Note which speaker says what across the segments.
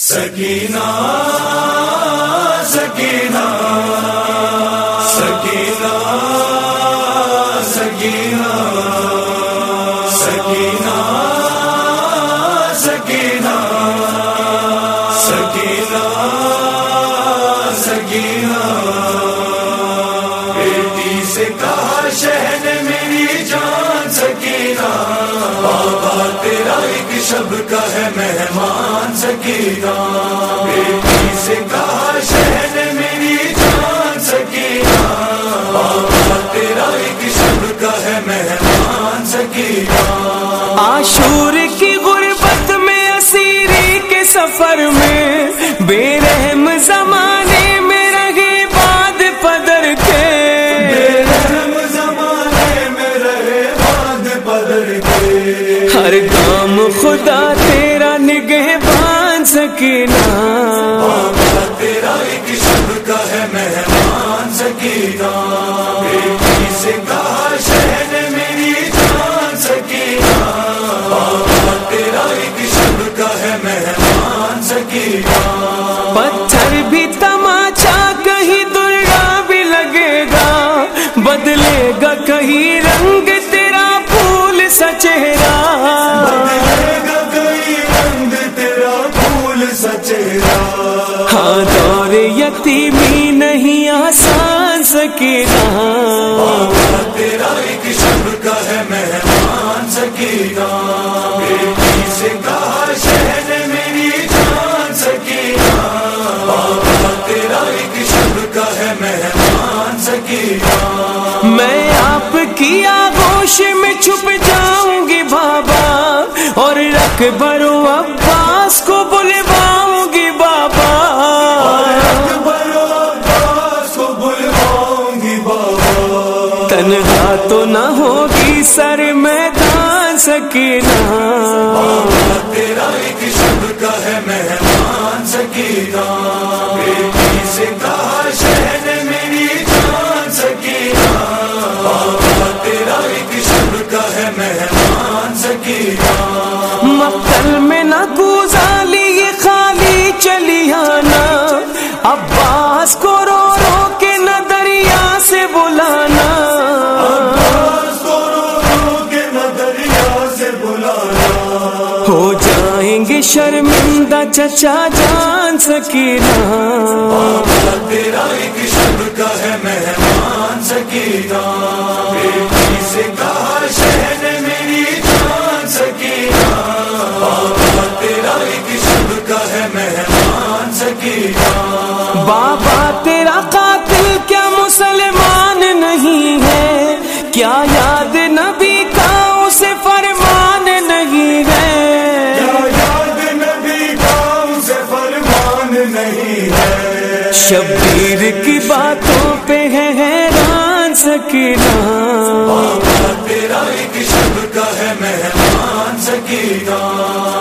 Speaker 1: سکینہ سکینہ سکینہ۔ شب کا ہے مہمان سکیتا بیٹی سے کہا شہر میری جان سکینہ۔
Speaker 2: نگہ بان سکینہ
Speaker 1: بابا تیرا ایک شب کا ہے مہمان سکینہ۔ بیٹی سے کہا شہن میری جان سکینہ۔ بابا تیرا ایک شب کا ہے مہمان سکینہ۔
Speaker 2: پتھر بھی تماچا کہیں بھی لگے گا۔ بدلے گا کہیں رنگ تیرا پھول سا سکینہ
Speaker 1: تیرا ایک شب کا ہے مہمان سکینہ سے کہا شہن میری جان سکینہ بابا تیرا ایک شب کا ہے مہمان سکینہ
Speaker 2: میں آپ کی آگوش میں چھپ جاؤں گی بابا اور رکھ برو عباس کو بلواؤں سکنا شرمندہ چچا جان
Speaker 1: سکینا تیرا ایک شب کا ہے مہمان سکینا
Speaker 2: شبیر کی باتوں پہ ہے حیران سکینہ
Speaker 1: تیرا ایک شب کا ہے مہمان سکینہ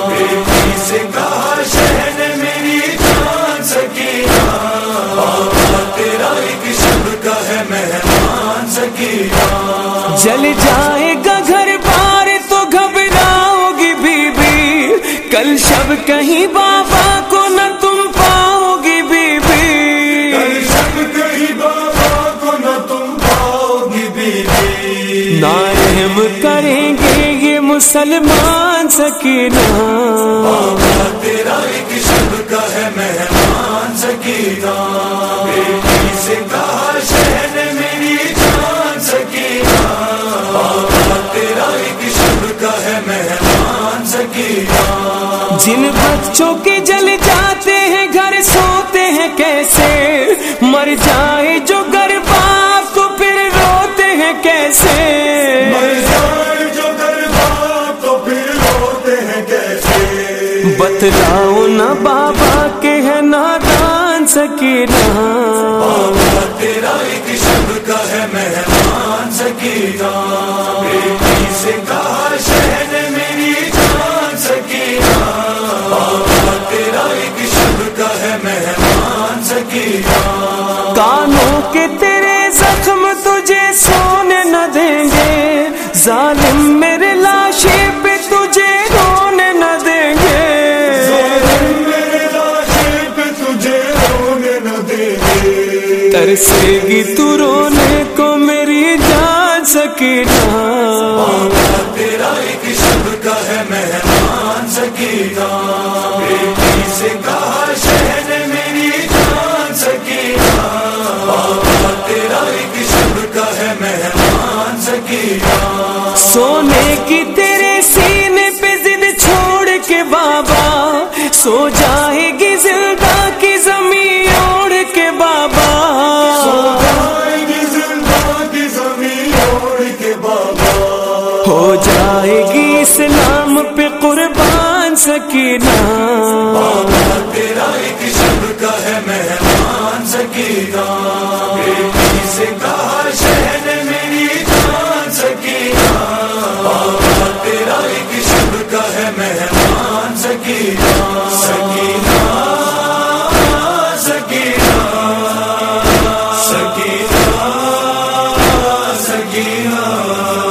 Speaker 1: بیٹی سے کہا میری جان سکینہ تیرا ایک شب کا ہے مہمان سکینہ۔
Speaker 2: جل جائے مسلمان سکینہ۔
Speaker 1: بابا تیرا ایک شب کا ہے مہمان سکینہ۔ بیٹی سے کہا شہن میری جان سکینہ۔ بابا تیرا ایک شب کا ہے مہمان سکینہ۔
Speaker 2: جن بچوں کے جل جاتے کیسے نہ بابا کے ہے نادان سکینہ۔
Speaker 1: بابا تیرا ایک شب کا ہے مہمان سکینہ۔ بیٹی سے کہا شہر
Speaker 2: ترسے گی تو رونے کو میری جان سکینہ
Speaker 1: بابا تیرا ایک شب کا ہے مہمان سکینہ بیٹی سے کہا شہن میری جان بابا تیرا ایک شب کا ہے مہمان
Speaker 2: سونے کی تیرے سینے پہ ضد چھوڑ کے بابا۔ سو جائے گی زندہ کی زمین اوڑ کے بابا۔
Speaker 1: کی تیرا ایک شب کا ہے مہمان
Speaker 2: سکینا سے کہا شہر میری جان سکینا
Speaker 1: بابا تیرا ایک شب کا ہے مہمان سکینا سکینا سکینا سکینا سکینا